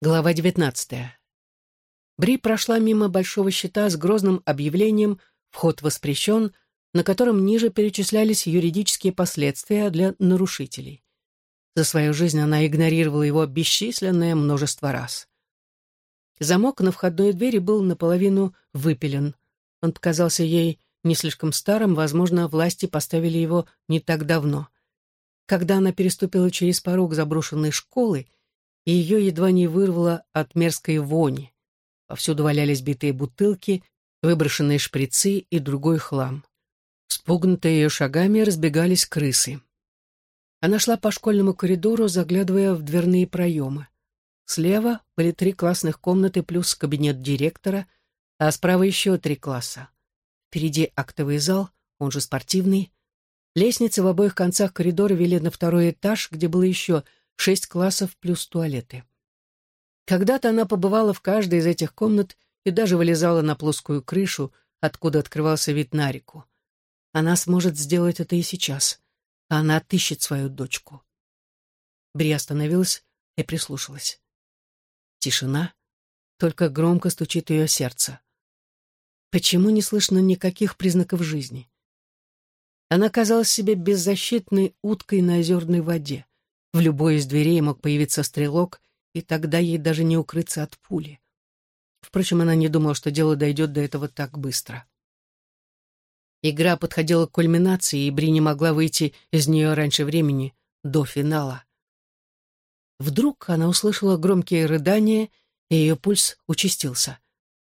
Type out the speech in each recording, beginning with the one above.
Глава девятнадцатая. Бри прошла мимо большого щита с грозным объявлением «Вход воспрещен», на котором ниже перечислялись юридические последствия для нарушителей. За свою жизнь она игнорировала его бесчисленное множество раз. Замок на входной двери был наполовину выпилен. Он показался ей не слишком старым, возможно, власти поставили его не так давно. Когда она переступила через порог заброшенной школы, и ее едва не вырвало от мерзкой вони. Повсюду валялись битые бутылки, выброшенные шприцы и другой хлам. Спугнутые ее шагами разбегались крысы. Она шла по школьному коридору, заглядывая в дверные проемы. Слева были три классных комнаты плюс кабинет директора, а справа еще три класса. Впереди актовый зал, он же спортивный. Лестницы в обоих концах коридора вели на второй этаж, где было еще шесть классов плюс туалеты. Когда-то она побывала в каждой из этих комнат и даже вылезала на плоскую крышу, откуда открывался вид на реку. Она сможет сделать это и сейчас. Она отыщет свою дочку. Бри остановилась и прислушалась. Тишина, только громко стучит ее сердце. Почему не слышно никаких признаков жизни? Она казалась себе беззащитной уткой на озерной воде. В любой из дверей мог появиться стрелок, и тогда ей даже не укрыться от пули. Впрочем, она не думала, что дело дойдет до этого так быстро. Игра подходила к кульминации, и Бри не могла выйти из нее раньше времени, до финала. Вдруг она услышала громкие рыдания, и ее пульс участился.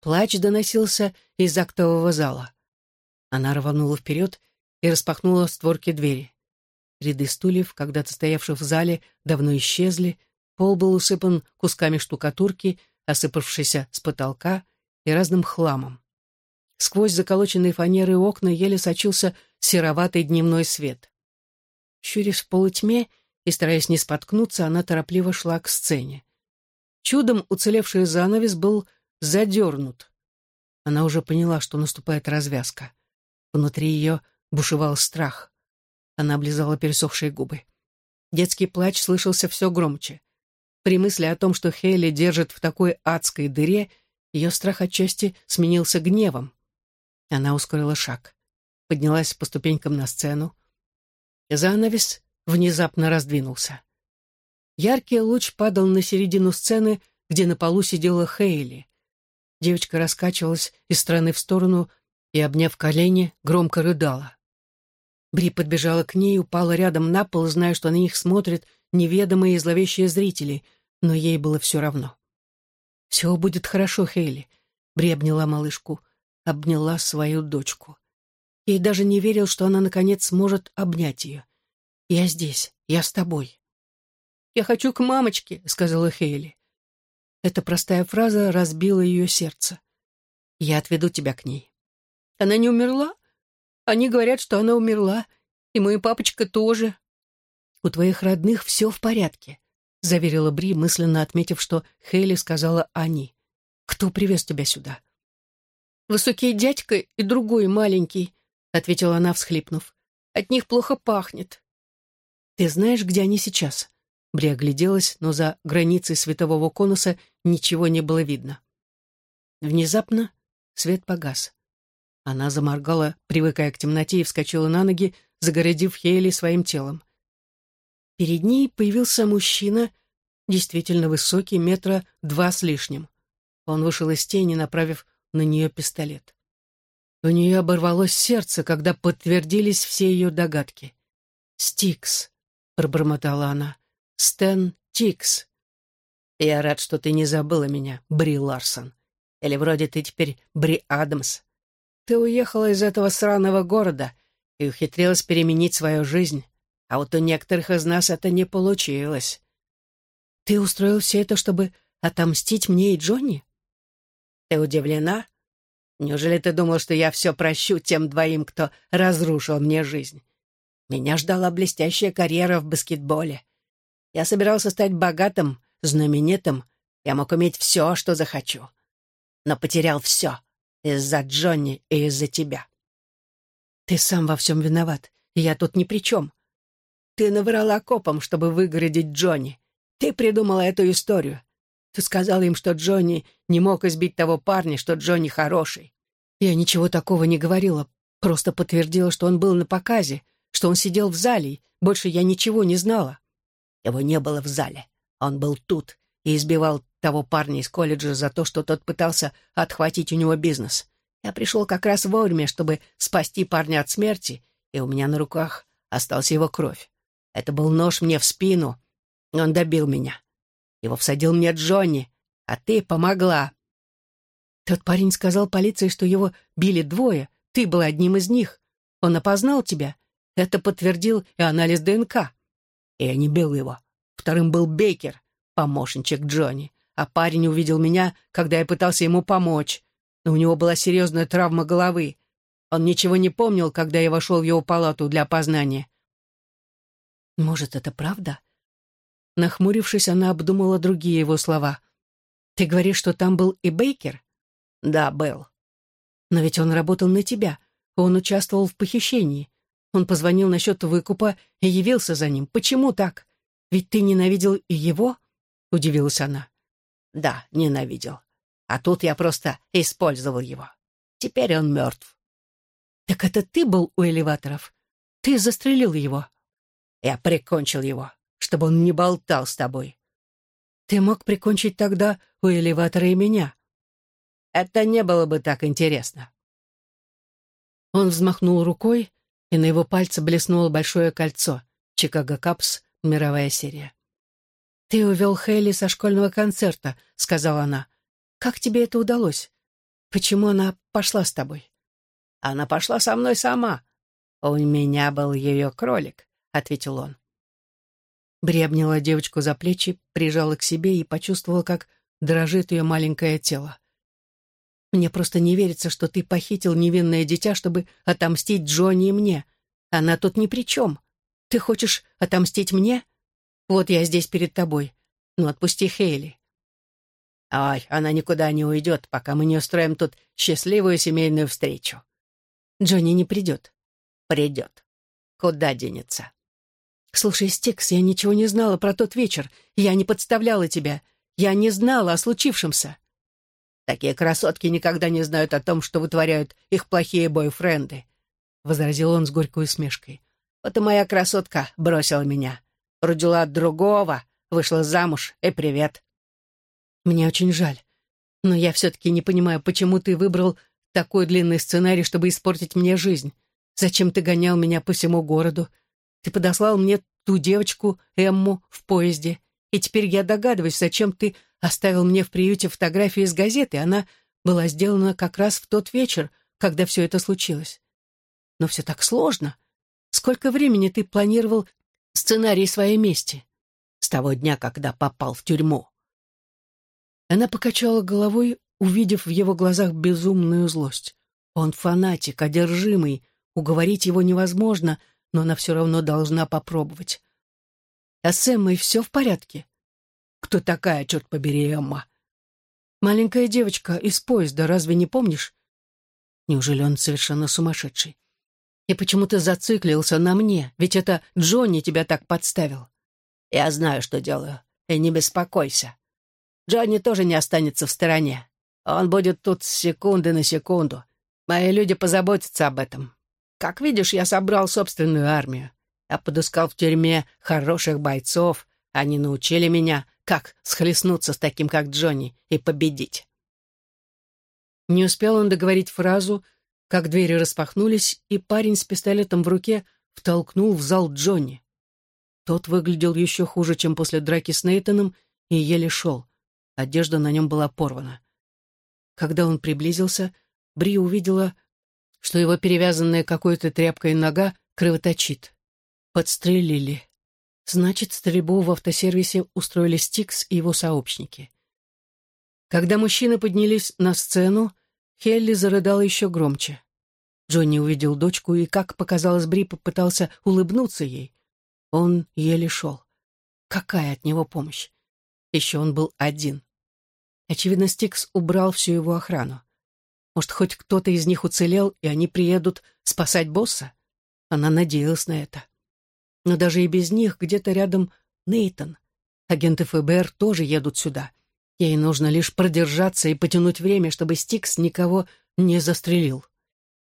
Плач доносился из актового зала. Она рванула вперед и распахнула створки двери. Ряды стульев, когда-то стоявших в зале, давно исчезли, пол был усыпан кусками штукатурки, осыпавшейся с потолка и разным хламом. Сквозь заколоченные фанеры окна еле сочился сероватый дневной свет. Щурясь в полутьме и стараясь не споткнуться, она торопливо шла к сцене. Чудом уцелевший занавес был задернут. Она уже поняла, что наступает развязка. Внутри ее бушевал страх. Она облизала пересохшие губы. Детский плач слышался все громче. При мысли о том, что Хейли держит в такой адской дыре, ее страх отчасти сменился гневом. Она ускорила шаг. Поднялась по ступенькам на сцену. Занавес внезапно раздвинулся. Яркий луч падал на середину сцены, где на полу сидела Хейли. Девочка раскачивалась из стороны в сторону и, обняв колени, громко рыдала. Бри подбежала к ней, упала рядом на пол, зная, что на них смотрят неведомые и зловещие зрители, но ей было все равно. «Все будет хорошо, Хейли», — Бри обняла малышку, обняла свою дочку. Ей даже не верил, что она, наконец, сможет обнять ее. «Я здесь, я с тобой». «Я хочу к мамочке», — сказала Хейли. Эта простая фраза разбила ее сердце. «Я отведу тебя к ней». «Она не умерла?» Они говорят, что она умерла, и мой папочка тоже. У твоих родных все в порядке, заверила Бри, мысленно отметив, что Хейли сказала они. Кто привез тебя сюда? Высокий дядька и другой маленький, ответила она, всхлипнув. От них плохо пахнет. Ты знаешь, где они сейчас? Бри огляделась, но за границей светового конуса ничего не было видно. Внезапно свет погас. Она заморгала, привыкая к темноте, и вскочила на ноги, загородив Хейли своим телом. Перед ней появился мужчина, действительно высокий, метра два с лишним. Он вышел из тени, направив на нее пистолет. У нее оборвалось сердце, когда подтвердились все ее догадки. «Стикс», — пробормотала она, — «Стэн Тикс». «Я рад, что ты не забыла меня, Бри Ларсон. Или вроде ты теперь Бри Адамс. Ты уехала из этого сраного города и ухитрилась переменить свою жизнь, а вот у некоторых из нас это не получилось. Ты устроил все это, чтобы отомстить мне и Джонни? Ты удивлена? Неужели ты думал, что я все прощу тем двоим, кто разрушил мне жизнь? Меня ждала блестящая карьера в баскетболе. Я собирался стать богатым, знаменитым. Я мог иметь все, что захочу. Но потерял все из-за Джонни и из-за тебя. Ты сам во всем виноват, я тут ни при чем. Ты наврала копом, чтобы выгородить Джонни. Ты придумала эту историю. Ты сказала им, что Джонни не мог избить того парня, что Джонни хороший. Я ничего такого не говорила, просто подтвердила, что он был на показе, что он сидел в зале, больше я ничего не знала. Его не было в зале. Он был тут и избивал того парня из колледжа за то, что тот пытался отхватить у него бизнес. Я пришел как раз вовремя, чтобы спасти парня от смерти, и у меня на руках осталась его кровь. Это был нож мне в спину. Он добил меня. Его всадил мне Джонни, а ты помогла. Тот парень сказал полиции, что его били двое, ты был одним из них. Он опознал тебя. Это подтвердил и анализ ДНК. И я не бил его. Вторым был Бейкер, помощничек Джонни. А парень увидел меня, когда я пытался ему помочь. Но у него была серьезная травма головы. Он ничего не помнил, когда я вошел в его палату для опознания. Может, это правда? Нахмурившись, она обдумала другие его слова. «Ты говоришь, что там был и Бейкер?» «Да, был». «Но ведь он работал на тебя. Он участвовал в похищении. Он позвонил насчет выкупа и явился за ним. Почему так? Ведь ты ненавидел и его?» — удивилась она. «Да, ненавидел. А тут я просто использовал его. Теперь он мертв». «Так это ты был у элеваторов? Ты застрелил его?» «Я прикончил его, чтобы он не болтал с тобой». «Ты мог прикончить тогда у элеватора и меня». «Это не было бы так интересно». Он взмахнул рукой, и на его пальце блеснуло большое кольцо «Чикаго Капс. Мировая серия». «Ты увел Хейли со школьного концерта», — сказала она. «Как тебе это удалось? Почему она пошла с тобой?» «Она пошла со мной сама. У меня был ее кролик», — ответил он. Бри обняла девочку за плечи, прижала к себе и почувствовала, как дрожит ее маленькое тело. Мне просто не верится, что ты похитил невинное дитя, чтобы отомстить Джонни и мне. Она тут ни при чем. Ты хочешь отомстить мне? Вот я здесь перед тобой. Ну, отпусти Хейли. Ай, она никуда не уйдет, пока мы не устроим тут счастливую семейную встречу. Джонни не придет. Придет. Куда денется? Слушай, Стикс, я ничего не знала про тот вечер. Я не подставляла тебя. Я не знала о случившемся. Такие красотки никогда не знают о том, что вытворяют их плохие бойфренды», — возразил он с горькой усмешкой. «Вот и моя красотка бросила меня. Родила другого, вышла замуж, и привет». «Мне очень жаль, но я все-таки не понимаю, почему ты выбрал такой длинный сценарий, чтобы испортить мне жизнь. Зачем ты гонял меня по всему городу? Ты подослал мне ту девочку, Эмму, в поезде, и теперь я догадываюсь, зачем ты оставил мне в приюте фотографию из газеты. Она была сделана как раз в тот вечер, когда все это случилось. Но все так сложно. Сколько времени ты планировал сценарий своей мести? С того дня, когда попал в тюрьму. Она покачала головой, увидев в его глазах безумную злость. Он фанатик, одержимый, уговорить его невозможно, но она все равно должна попробовать. А с Эммой все в порядке? Кто такая, черт побери, Эмма? Маленькая девочка из поезда, разве не помнишь? Неужели он совершенно сумасшедший? И почему ты зациклился на мне? Ведь это Джонни тебя так подставил. Я знаю, что делаю, и не беспокойся. Джонни тоже не останется в стороне. Он будет тут с секунды на секунду. Мои люди позаботятся об этом. Как видишь, я собрал собственную армию. Я подыскал в тюрьме хороших бойцов. Они научили меня, как схлестнуться с таким, как Джонни, и победить. Не успел он договорить фразу, как двери распахнулись, и парень с пистолетом в руке втолкнул в зал Джонни. Тот выглядел еще хуже, чем после драки с Нейтаном, и еле шел. Одежда на нем была порвана. Когда он приблизился, Бри увидела, что его перевязанная какой-то тряпкой нога кровоточит. Подстрелили. Значит, стрельбу в автосервисе устроили Стикс и его сообщники. Когда мужчины поднялись на сцену, Хелли зарыдала еще громче. Джонни увидел дочку и, как показалось Бри, попытался улыбнуться ей. Он еле шел. Какая от него помощь? Еще он был один. Очевидно, Стикс убрал всю его охрану. Может, хоть кто-то из них уцелел, и они приедут спасать босса? Она надеялась на это. Но даже и без них где-то рядом Нейтон. Агенты ФБР тоже едут сюда. Ей нужно лишь продержаться и потянуть время, чтобы Стикс никого не застрелил.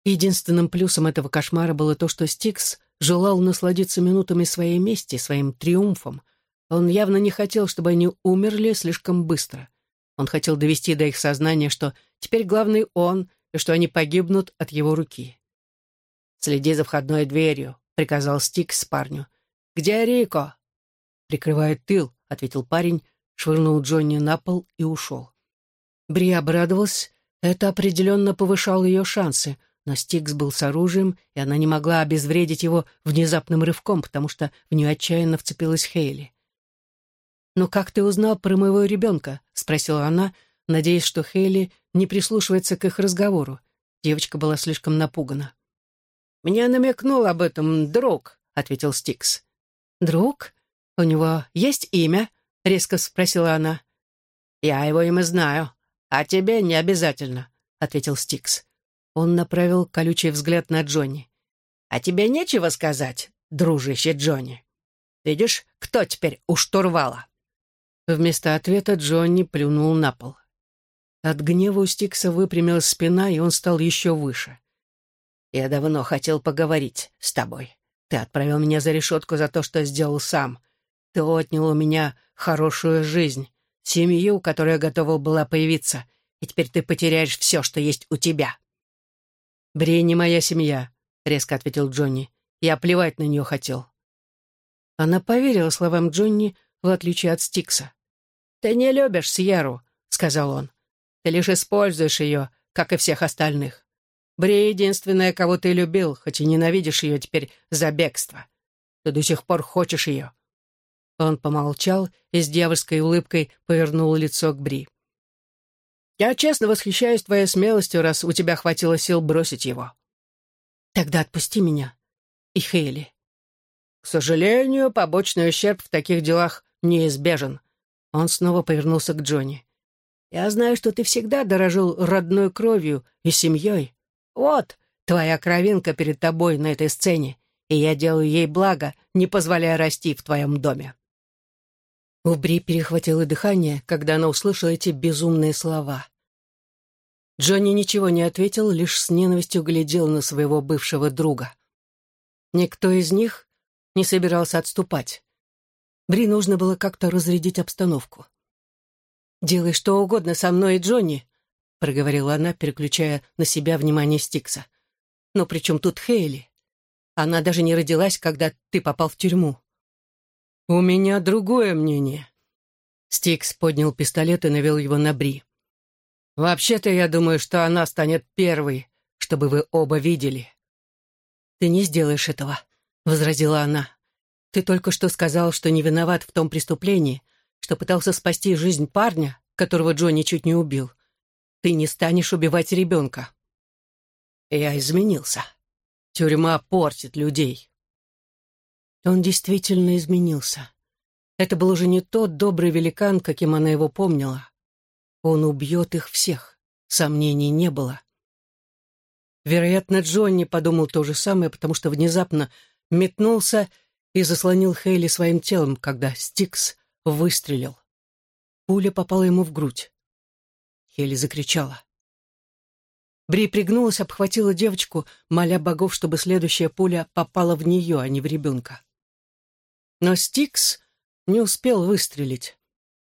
Единственным плюсом этого кошмара было то, что Стикс желал насладиться минутами своей мести, своим триумфом. Он явно не хотел, чтобы они умерли слишком быстро. Он хотел довести до их сознания, что теперь главный он, и что они погибнут от его руки. «Следи за входной дверью», — приказал Стикс парню. «Где Рико?» «Прикрывает тыл», — ответил парень, швырнул Джонни на пол и ушел. Бри обрадовалась, это определенно повышало ее шансы, но Стикс был с оружием, и она не могла обезвредить его внезапным рывком, потому что в нее отчаянно вцепилась Хейли. «Ну как ты узнал про моего ребенка?» — спросила она, надеясь, что Хейли не прислушивается к их разговору. Девочка была слишком напугана. «Мне намекнул об этом друг», — ответил Стикс. «Друг? У него есть имя?» — резко спросила она. «Я его имя знаю, а тебе не обязательно», — ответил Стикс. Он направил колючий взгляд на Джонни. «А тебе нечего сказать, дружище Джонни? Видишь, кто теперь у штурвала?» Вместо ответа Джонни плюнул на пол. От гнева у Стикса выпрямилась спина, и он стал еще выше. «Я давно хотел поговорить с тобой. Ты отправил меня за решетку за то, что сделал сам. Ты отнял у меня хорошую жизнь, семью, которая готова была появиться, и теперь ты потеряешь все, что есть у тебя». «Бри не моя семья», — резко ответил Джонни. «Я плевать на нее хотел». Она поверила словам Джонни, в отличие от Стикса. «Ты не любишь Сьеру», — сказал он. «Ты лишь используешь ее, как и всех остальных. Бри единственная, кого ты любил, хоть и ненавидишь ее теперь за бегство. Ты до сих пор хочешь ее. Он помолчал и с дьявольской улыбкой повернул лицо к Бри. «Я честно восхищаюсь твоей смелостью, раз у тебя хватило сил бросить его». «Тогда отпусти меня и Хейли». «К сожалению, побочный ущерб в таких делах неизбежен». Он снова повернулся к Джонни. «Я знаю, что ты всегда дорожил родной кровью и семьей. Вот твоя кровинка перед тобой на этой сцене, и я делаю ей благо, не позволяя расти в твоем доме». У Бри перехватило дыхание, когда она услышала эти безумные слова. Джонни ничего не ответил, лишь с ненавистью глядел на своего бывшего друга. Никто из них не собирался отступать. Бри нужно было как-то разрядить обстановку. «Делай что угодно со мной и Джонни», — проговорила она, переключая на себя внимание Стикса. «Но при чем тут Хейли? Она даже не родилась, когда ты попал в тюрьму». «У меня другое мнение». Стикс поднял пистолет и навел его на Бри. «Вообще-то я думаю, что она станет первой, чтобы вы оба видели». «Ты не сделаешь этого», — возразила она. «Ты только что сказал, что не виноват в том преступлении, что пытался спасти жизнь парня, которого Джонни чуть не убил. Ты не станешь убивать ребенка». «Я изменился. Тюрьма портит людей». Он действительно изменился. Это был уже не тот добрый великан, каким она его помнила. Он убьет их всех, сомнений не было. Вероятно, Джонни подумал то же самое, потому что внезапно метнулся и заслонил Хейли своим телом, когда Стикс выстрелил. Пуля попала ему в грудь. Хейли закричала. Бри пригнулась, обхватила девочку, моля богов, чтобы следующая пуля попала в нее, а не в ребенка. Но Стикс не успел выстрелить,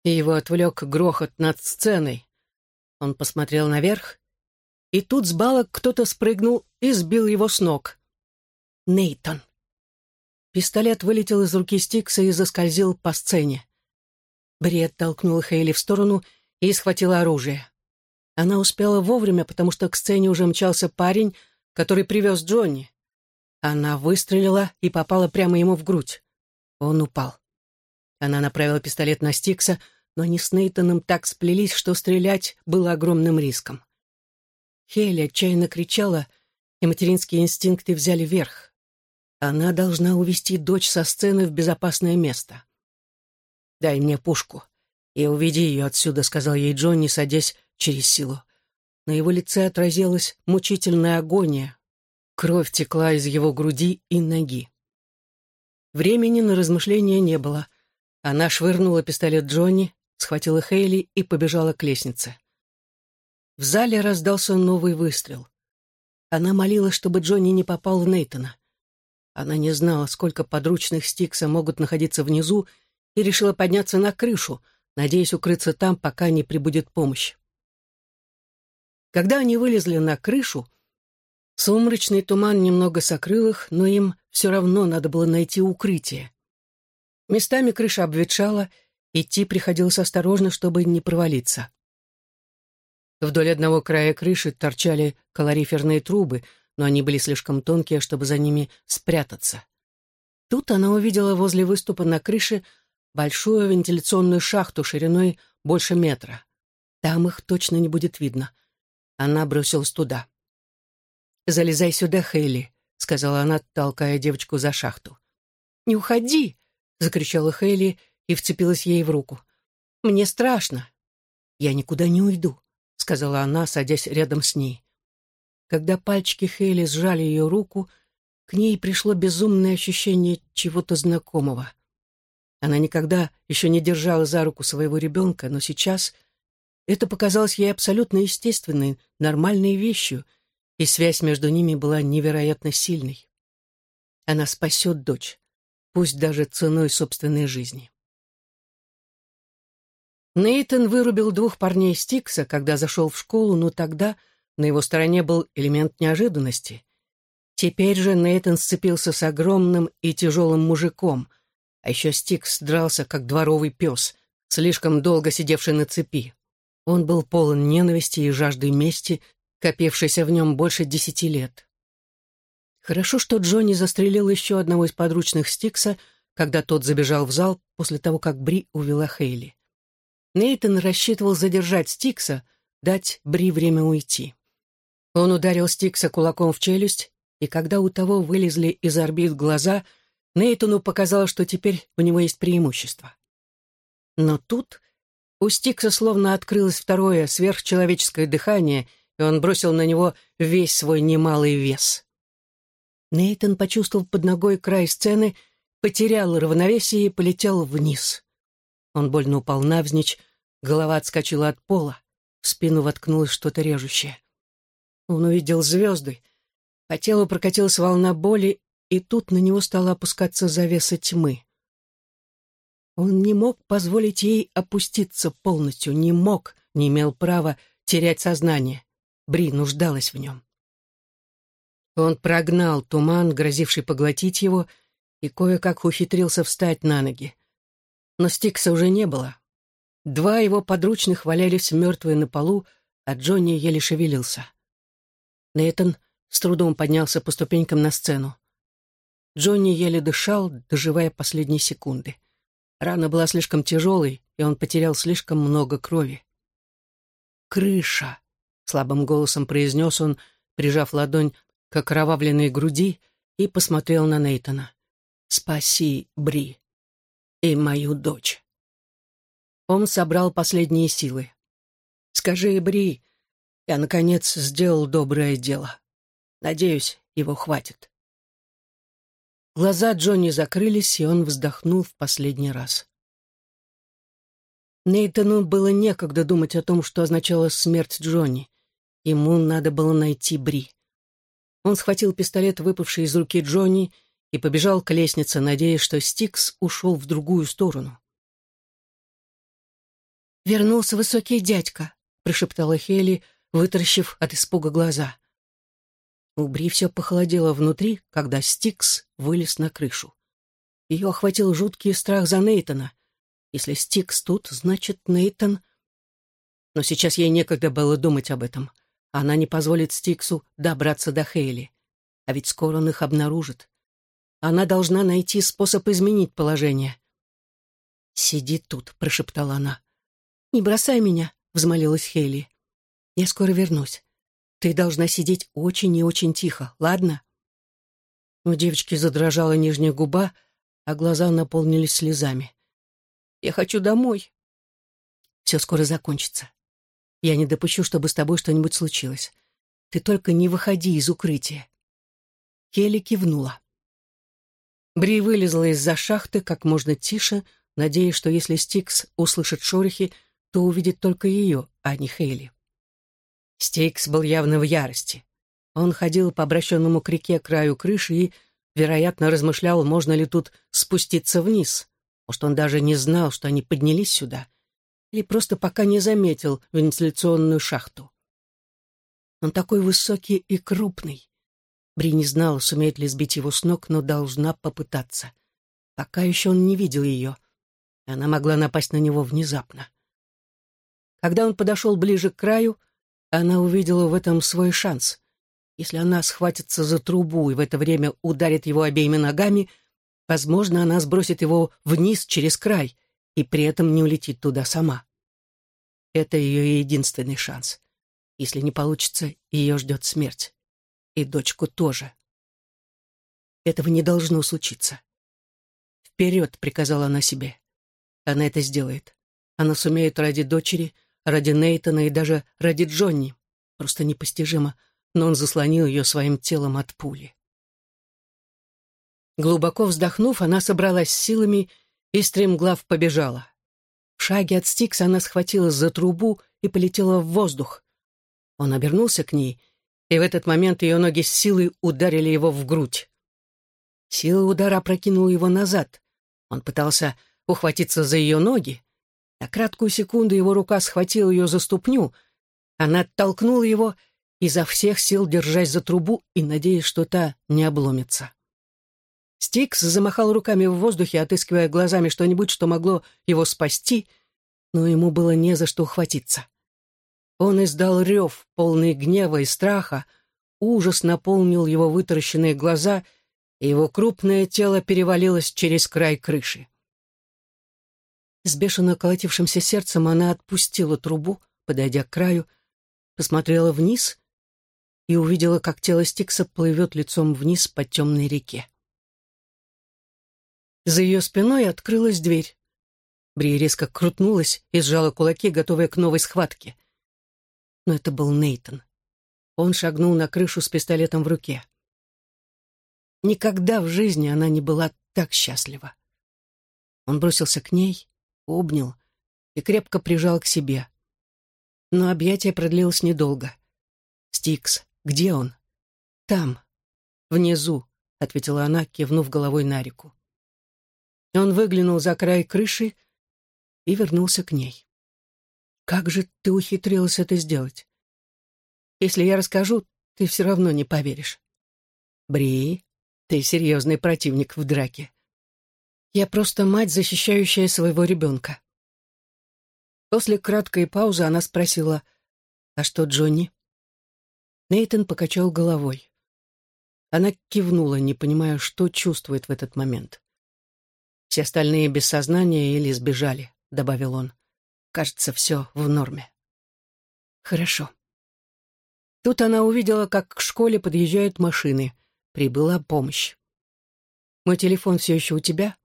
и его отвлек грохот над сценой. Он посмотрел наверх, и тут с балок кто-то спрыгнул и сбил его с ног. Нейтон. Пистолет вылетел из руки Стикса и заскользил по сцене. Бри оттолкнула Хейли в сторону и схватила оружие. Она успела вовремя, потому что к сцене уже мчался парень, который привез Джонни. Она выстрелила и попала прямо ему в грудь. Он упал. Она направила пистолет на Стикса, но они с Нейтаном так сплелись, что стрелять было огромным риском. Хейли отчаянно кричала, и материнские инстинкты взяли верх. Она должна увести дочь со сцены в безопасное место. «Дай мне пушку и уведи ее отсюда», — сказал ей Джонни, садясь через силу. На его лице отразилась мучительная агония. Кровь текла из его груди и ноги. Времени на размышления не было. Она швырнула пистолет Джонни, схватила Хейли и побежала к лестнице. В зале раздался новый выстрел. Она молила, чтобы Джонни не попал в Нейтона. Она не знала, сколько подручных Стикса могут находиться внизу, и решила подняться на крышу, надеясь укрыться там, пока не прибудет помощь. Когда они вылезли на крышу, сумрачный туман немного сокрыл их, но им все равно надо было найти укрытие. Местами крыша обветшала, идти приходилось осторожно, чтобы не провалиться. Вдоль одного края крыши торчали калориферные трубы, но они были слишком тонкие, чтобы за ними спрятаться. Тут она увидела возле выступа на крыше большую вентиляционную шахту шириной больше метра. Там их точно не будет видно. Она бросилась туда. «Залезай сюда, Хейли», — сказала она, толкая девочку за шахту. «Не уходи!» — закричала Хейли и вцепилась ей в руку. «Мне страшно». «Я никуда не уйду», — сказала она, садясь рядом с ней. Когда пальчики Хейли сжали ее руку, к ней пришло безумное ощущение чего-то знакомого. Она никогда еще не держала за руку своего ребенка, но сейчас это показалось ей абсолютно естественной, нормальной вещью, и связь между ними была невероятно сильной. Она спасет дочь, пусть даже ценой собственной жизни. Нейтон вырубил двух парней Стикса, когда зашел в школу, но тогда на его стороне был элемент неожиданности. Теперь же Нейтон сцепился с огромным и тяжелым мужиком — а еще Стикс дрался, как дворовый пес, слишком долго сидевший на цепи. Он был полон ненависти и жажды мести, копившейся в нем больше десяти лет. Хорошо, что Джонни застрелил еще одного из подручных Стикса, когда тот забежал в зал после того, как Бри увела Хейли. Нейтан рассчитывал задержать Стикса, дать Бри время уйти. Он ударил Стикса кулаком в челюсть, и когда у того вылезли из орбит глаза — Нейтону показалось, что теперь у него есть преимущество. Но тут у Стикса словно открылось второе сверхчеловеческое дыхание, и он бросил на него весь свой немалый вес. Нейтон почувствовал под ногой край сцены, потерял равновесие и полетел вниз. Он больно упал навзничь, голова отскочила от пола, в спину воткнулось что-то режущее. Он увидел звезды, по телу прокатилась волна боли, и тут на него стала опускаться завеса тьмы. Он не мог позволить ей опуститься полностью, не мог, не имел права терять сознание. Бри нуждалась в нем. Он прогнал туман, грозивший поглотить его, и кое-как ухитрился встать на ноги. Но Стикса уже не было. Два его подручных валялись мертвые на полу, а Джонни еле шевелился. Нейтан с трудом поднялся по ступенькам на сцену. Джонни еле дышал, доживая последние секунды. Рана была слишком тяжелой, и он потерял слишком много крови. «Крыша!» — слабым голосом произнес он, прижав ладонь к окровавленной груди, и посмотрел на Нейтона. «Спаси Бри и мою дочь». Он собрал последние силы. «Скажи, Бри, я, наконец, сделал доброе дело. Надеюсь, его хватит». Глаза Джонни закрылись, и он вздохнул в последний раз. Нейтану было некогда думать о том, что означала смерть Джонни. Ему надо было найти Бри. Он схватил пистолет, выпавший из руки Джонни, и побежал к лестнице, надеясь, что Стикс ушел в другую сторону. «Вернулся высокий дядька», — прошептала Хелли, вытаращив от испуга глаза. У Бри все похолодело внутри, когда Стикс вылез на крышу. Ее охватил жуткий страх за Нейтона. Если Стикс тут, значит, Нейтон... Но сейчас ей некогда было думать об этом. Она не позволит Стиксу добраться до Хейли. А ведь скоро он их обнаружит. Она должна найти способ изменить положение. «Сиди тут», — прошептала она. «Не бросай меня», — взмолилась Хейли. «Я скоро вернусь. Ты должна сидеть очень и очень тихо, ладно?» У девочки задрожала нижняя губа, а глаза наполнились слезами. «Я хочу домой». «Все скоро закончится. Я не допущу, чтобы с тобой что-нибудь случилось. Ты только не выходи из укрытия». Келли кивнула. Бри вылезла из-за шахты как можно тише, надеясь, что если Стикс услышит шорохи, то увидит только ее, а не Хейли. Стикс был явно в ярости. Он ходил по обращенному к реке краю крыши и, вероятно, размышлял, можно ли тут спуститься вниз. Может, он даже не знал, что они поднялись сюда, или просто пока не заметил вентиляционную шахту. Он такой высокий и крупный. Бри не знала, сумеет ли сбить его с ног, но должна попытаться. Пока еще он не видел ее. Она могла напасть на него внезапно. Когда он подошел ближе к краю, она увидела в этом свой шанс. Если она схватится за трубу и в это время ударит его обеими ногами, возможно, она сбросит его вниз через край и при этом не улетит туда сама. Это ее единственный шанс. Если не получится, ее ждет смерть. И дочку тоже. Этого не должно случиться. «Вперед!» — приказала она себе. Она это сделает. Она сумеет ради дочери, ради Нейтана и даже ради Джонни. Просто непостижимо, но он заслонил ее своим телом от пули. Глубоко вздохнув, она собралась силами и стремглав побежала. В шаге от Стикса она схватилась за трубу и полетела в воздух. Он обернулся к ней, и в этот момент ее ноги с силой ударили его в грудь. Сила удара опрокинула его назад. Он пытался ухватиться за ее ноги. На краткую секунду его рука схватила ее за ступню. Она оттолкнула его, изо всех сил держась за трубу и надеясь, что та не обломится. Стикс замахал руками в воздухе, отыскивая глазами что-нибудь, что могло его спасти, но ему было не за что ухватиться. Он издал рев, полный гнева и страха, ужас наполнил его вытаращенные глаза, и его крупное тело перевалилось через край крыши. С бешено колотившимся сердцем она отпустила трубу, подойдя к краю, посмотрела вниз и увидела, как тело Стикса плывет лицом вниз по темной реке. За ее спиной открылась дверь. Бри резко крутнулась и сжала кулаки, готовая к новой схватке но это был Нейтон. Он шагнул на крышу с пистолетом в руке. Никогда в жизни она не была так счастлива. Он бросился к ней, обнял и крепко прижал к себе. Но объятие продлилось недолго. «Стикс, где он?» «Там, внизу», — ответила она, кивнув головой на реку. Он выглянул за край крыши и вернулся к ней. Как же ты ухитрилась это сделать? Если я расскажу, ты все равно не поверишь. Бри, ты серьезный противник в драке. Я просто мать, защищающая своего ребенка. После краткой паузы она спросила, «А что Джонни?» Нейтан покачал головой. Она кивнула, не понимая, что чувствует в этот момент. «Все остальные без сознания или сбежали», — добавил он. Кажется, все в норме. Хорошо. Тут она увидела, как к школе подъезжают машины. Прибыла помощь. «Мой телефон все еще у тебя?»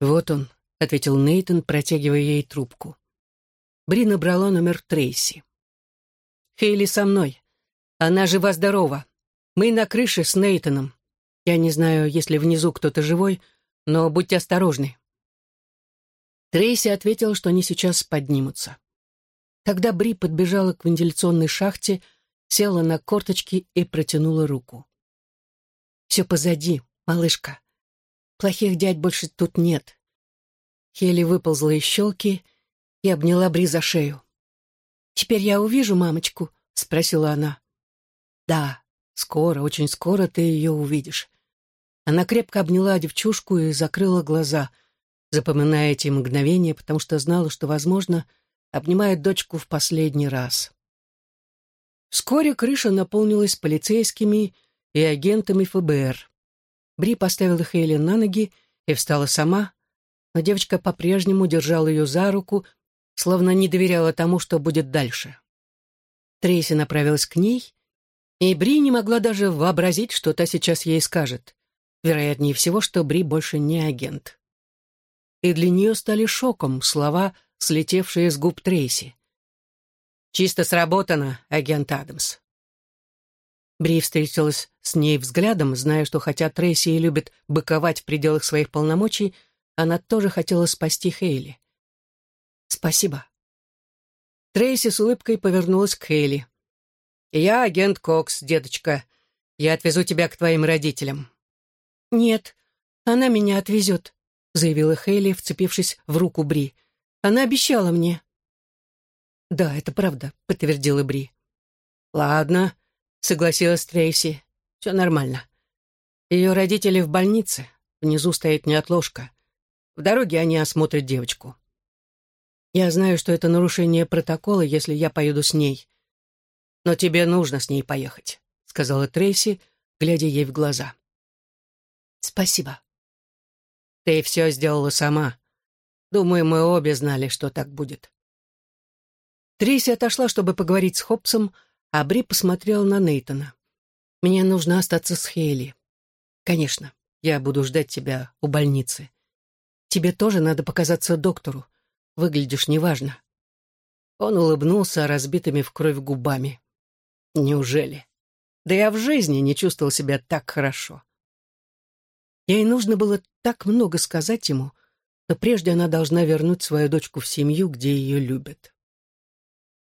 «Вот он», — ответил Нейтон, протягивая ей трубку. Бри набрала номер Трейси. «Хейли со мной. Она жива-здорова. Мы на крыше с Нейтоном. Я не знаю, есть ли внизу кто-то живой, но будьте осторожны. Трейси ответил, что они сейчас поднимутся. Тогда Бри подбежала к вентиляционной шахте, села на корточки и протянула руку. «Все позади, малышка. Плохих дядь больше тут нет». Хелли выползла из щелки и обняла Бри за шею. «Теперь я увижу мамочку?» — спросила она. «Да, скоро, очень скоро ты ее увидишь». Она крепко обняла девчушку и закрыла глаза — запоминая эти мгновения, потому что знала, что, возможно, обнимает дочку в последний раз. Вскоре крыша наполнилась полицейскими и агентами ФБР. Бри поставила Хейли на ноги и встала сама, но девочка по-прежнему держала ее за руку, словно не доверяла тому, что будет дальше. Трейси направилась к ней, и Бри не могла даже вообразить, что та сейчас ей скажет. Вероятнее всего, что Бри больше не агент и для нее стали шоком слова, слетевшие с губ Трейси. «Чисто сработано, агент Адамс». Бри встретилась с ней взглядом, зная, что хотя Трейси и любит быковать в пределах своих полномочий, Она тоже хотела спасти Хейли. «Спасибо». Трейси с улыбкой повернулась к Хейли. «Я агент Кокс, деточка. Я отвезу тебя к твоим родителям». «Нет, она меня отвезет», — заявила Хейли, вцепившись в руку Бри. «Она обещала мне». «Да, это правда», — подтвердила Бри. «Ладно», — согласилась Трейси. «Все нормально. Ее родители в больнице. Внизу стоит неотложка. В дороге они осмотрят девочку. Я знаю, что это нарушение протокола, если я поеду с ней. Но тебе нужно с ней поехать», — сказала Трейси, глядя ей в глаза. «Спасибо». «Ты все сделала сама. Думаю, мы обе знали, что так будет». Трейси отошла, чтобы поговорить с Хопсом, а Бри посмотрел на Нейтона. «Мне нужно остаться с Хейли. Конечно, я буду ждать тебя у больницы. Тебе тоже надо показаться доктору. Выглядишь неважно». Он улыбнулся разбитыми в кровь губами. «Неужели? Да я в жизни не чувствовал себя так хорошо». Ей нужно было так много сказать ему, но прежде она должна вернуть свою дочку в семью, где ее любят.